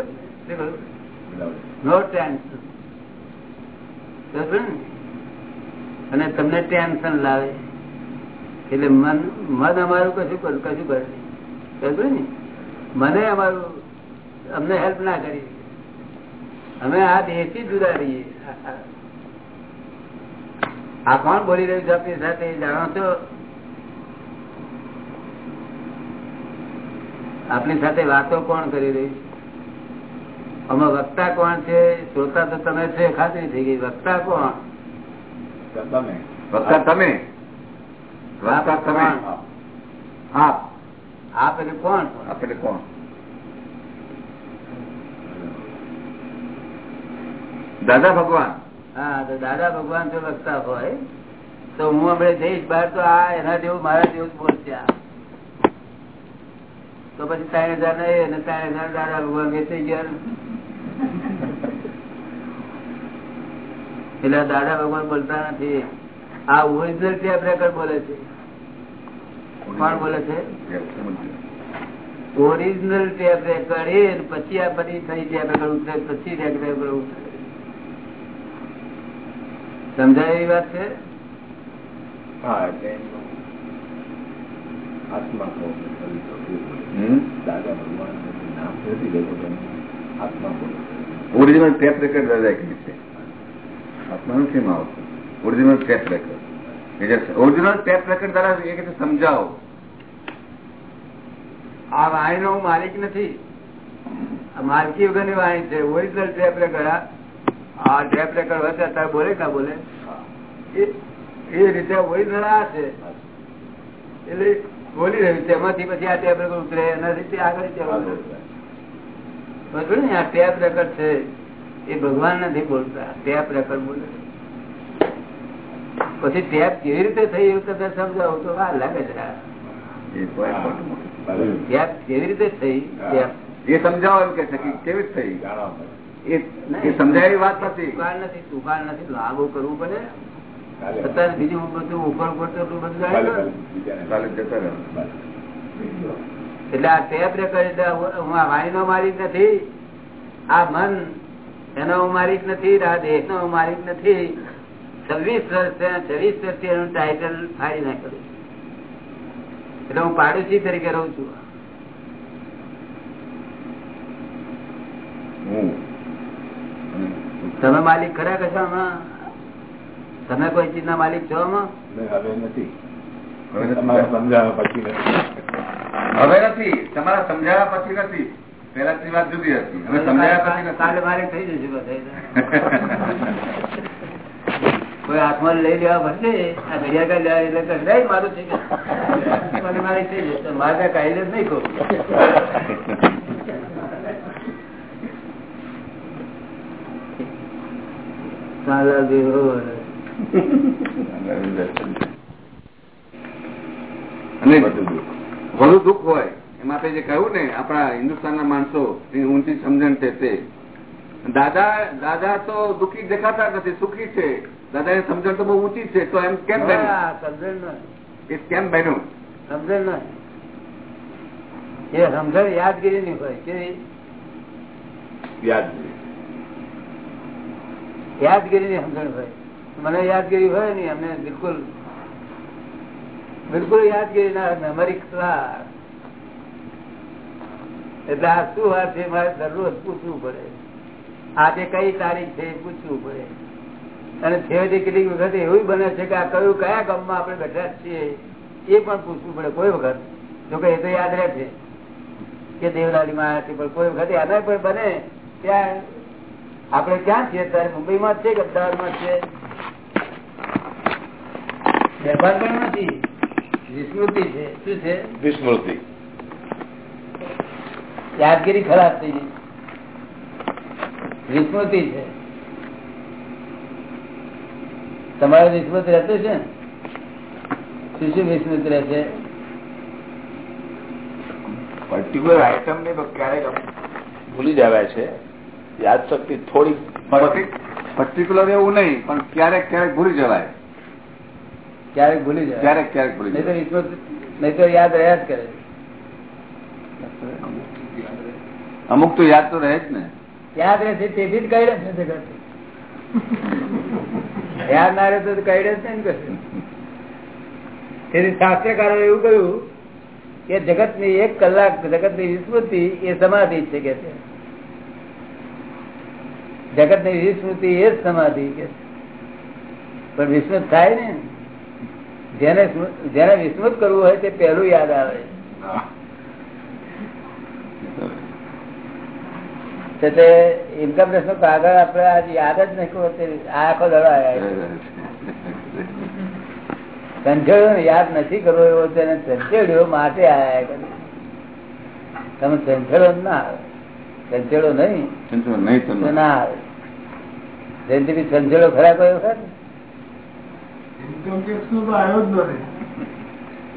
નો ટેન્શન અને તમને ટેન્શન લાવે. એટલે મન મન અમારું કશું કરું, કશું કરે. બરાબર ને. મને અમારું, અમને હેલ્પ ના કરી. અમે આ દેશથી જુદા રહીએ. આ કોણ બોલી રહ્યું છે આપની સાથે? જાણો છો? આપની સાથે વાતો કોણ કરી રહી અમે વક્તા કોણ છે? શ્રોતા તો તમે છે ખાતરી થઈ ગઈ. વક્તા કોણ? તમે. વક્તા તમે. વક્તા તમે. આપ. આપ એટલે કોણ? આપણે કોણ? દાદા ભગવાન. હા, તો દાદા ભગવાન જો લખતા હોય, તો હું હમણાં જઈશ બહાર, તો આ એના જેવું મારા જેવું જ બોલશે તો પછી ત્રણ હજાર ને ત્રણ હજાર દાદા ભગવાન વેચી ગયા. એટલે દાદા ભગવાન બોલતા નથી. આ ઓરિજિનલ ટેપ રેકર્ડ બોલે છે. કોણ બોલે છે? ઓરિજિનલ ટેપ રેકર્ડ એ પછી આ બધી થઈ ટેપ રેકર્ડ ઉતરે પછી ટેપ રેકર્ડ ઉતરે સમજાય એવી વાત છે? હા એટલે એમનું આત્મા કહો કે કવિ તો એ બોલે. હમ? દાદા ભગવાન નામ નથી લેવું પણ આત્મા ઓરિજિનલ ટેપ રેકર્ડ દાદા છે. આત્મા નથી આવતું? Original tape record original tape record દાદા એ સમજાવો. આ વાણી નો માલિક નથી. આ માલકી વગરની વાણી છે. ઓરિજિનલ ટેપ રેકર્ડ આ ડ્રેપ રેકર્ડ હોય તો અત્યારે બોલે કા બોલે? એ એ રીતે ઓરિજિનલ આ છે. એટલે બોલી રહ્યું છે. એમાંથી પછી આ ટેપ રેકર્ડ ઉતરે એના રીતે આગળ રેકર્ડ ને આ ટેપ રેકર્ડ છે એ ભગવાન નથી બોલતા. ટેપ રેકર્ડ બોલે. પછી ટેપ કેવી રીતે થઈ એવું તમે સમજાવો તો આ લાગે છે. ટેપ કેવી રીતે થઈ? ટેપ એ સમજાવો એમ કે છે કે કેવી રીતે થઈ? જાણવા મળે. એ એ સમજાય એવી વાત નથી. દુકાળ નથી દુકાળ નથી લાગુ કરવું પડે. અત્યારે બીજું બધું ઉપર ઉપર એટલું બધું એટલે આ ટેપ રેકર્ડ એટલે હું આ વાણી નો માલિક નથી. આ મન એનો હું માલિક નથી આ દેહ નો હું માલિક નથી. છવ્વીસ વર્ષ છવ્વીસ વર્ષથી એનું ટાઇટલ ફાડી નાખેલું એટલે હું પાડોશી તરીકે રહું છું. તમે માલિક ખરા કશામાં તમે કોઈ ચીજ ના માલિક છો હવે નથી. હવે નથી. તમારે સમજાવ્યા પછી નથી. પેલા વાત જુદી હતી. હવે સમજાવ્યા પછી કાલે નથી. માલિક થઈ જશે કોઈ હાથમાં લઈ લેવા ભરશે આ ઘડિયાળ કાંઈ લેવા એટલે કહે, મારું થઈ ગયું મારી થઈ જશે. મારે કાંઈ નહીં કહું સાલા દેવો. અને દુઃખ. હોય એમાં આપણે જે કહ્યું ને આપણા હિન્દુસ્તાનના માણસો ઊંચી સમજણ છે તે. દાદા દાદા તો દુઃખી દેખાતા નથી સુખી છે. દાદાની સમજણ તો બહુ ઊંચી છે તો એમ કેમ સમજણ એ કેમ બન્યું? સમજણ. એ સમજણ યાદગીરી ની હોય કેવી યાદ યાદગીરી ની સમજણ હોય. મને યાદગીરી હોય નહીં અમને બિલકુલ બિલકુલ યાદગીરી ના મેમરી એટલે આ શું વાત છે? મારે દરરોજ પૂછવું પડે. આજે કઈ તારીખ છે પૂછવું પડે. અને છેવટે કેટલીક વખત એવું બને છે કે આ કયું કયા ગામમાં આપણે બેઠા છીએ એ પણ પૂછવું પડે કોઈ વખત. જો કે એ તો યાદ રહે છે કે દેવલાલી માં પણ કોઈ વખત યાદ પણ બને. ત્યાં આપણે ક્યાં છીએ? ત્યારે મુંબઈમાં છે કે અમદાવાદમાં છે? વેપાર પણ નથી. વિસ્મૃતિ છે. શું છે? વિસ્મૃતિ. યાદગીરી ખરાબ થઈ ગઈ. વિસ્મૃતિ છે. તમારે વિસ્મૃતિ રહેતું છે? શું શું વિસ્મૃતિ રહેશે પર્ટિક્યુલર આઈટમ ને ક્યારેક ભૂલી જવાય છે. યાદ શક્તિ થોડી પર્ટિક્યુલર એવું નહીં પણ ક્યારેક ક્યારેક ભૂલી જવાય. ક્યારેક ભૂલી જાય ક્યારેક ક્યારેક ભૂલી નહીં તો જવાય. નહીં તો યાદ રહ્યા જ કરે. અમુક તો યાદ તો રહે જ ને. યાદ રહે છે તેથી જ કઈ છે જગત. યાદ ના રહે તો કઈ નહીં ને કશું. તેથી શાસ્ત્રકારો એવું કહ્યું કે જગતની એક કલાક જગતની વિસ્મૃતિ એ સમાધિ છે કે છે. જગતની વિસ્મૃતિ એ જ સમાધિ કે પણ વિસ્મૃત થાય ને? જેને જેને વિસ્મૃત કરવું હોય તે પહેલું યાદ આવે. એટલે ઇન્કમ ટેક્સ નો કાગળ આપડે આજ યાદ જ નહીં આખો દડો આવ્યા યાદ નથી કરવો એવો તેને સંચેડ્યો માટે આયા. તમે સંચેડો ના આવે. સંચેડો નહીં. ચંચળ નહીં ના આવે. જયંતિભાઈ સંજોડો ખરા? કયો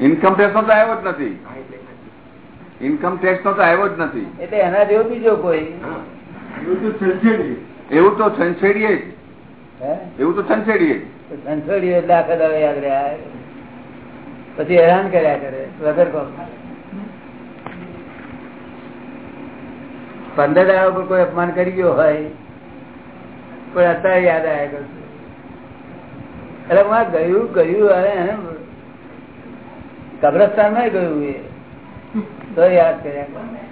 ઇન્કમ ટેક્સ નો તો આવ્યો જ નથી. ઇન્કમ ટેક્સ નો તો આવ્યો જ નથી. એટલે એના જેવો બીજો કોઈ? એવું તો હે? એવું તો છંછેડીએ જ. એટલે આખા દડો યાદ રહ્યા પછી હેરાન કર્યા કરે. વગર કોણ પંદર દાડા ઉપર કોઈ અપમાન કરી ગયો હોય કોઈ અત્યારે યાદ આવ્યા કરશે એટલે હું ગયું ગયું એને કબ્રસ્તાનમાં ગયું એ તો યાદ કર્યા કરે.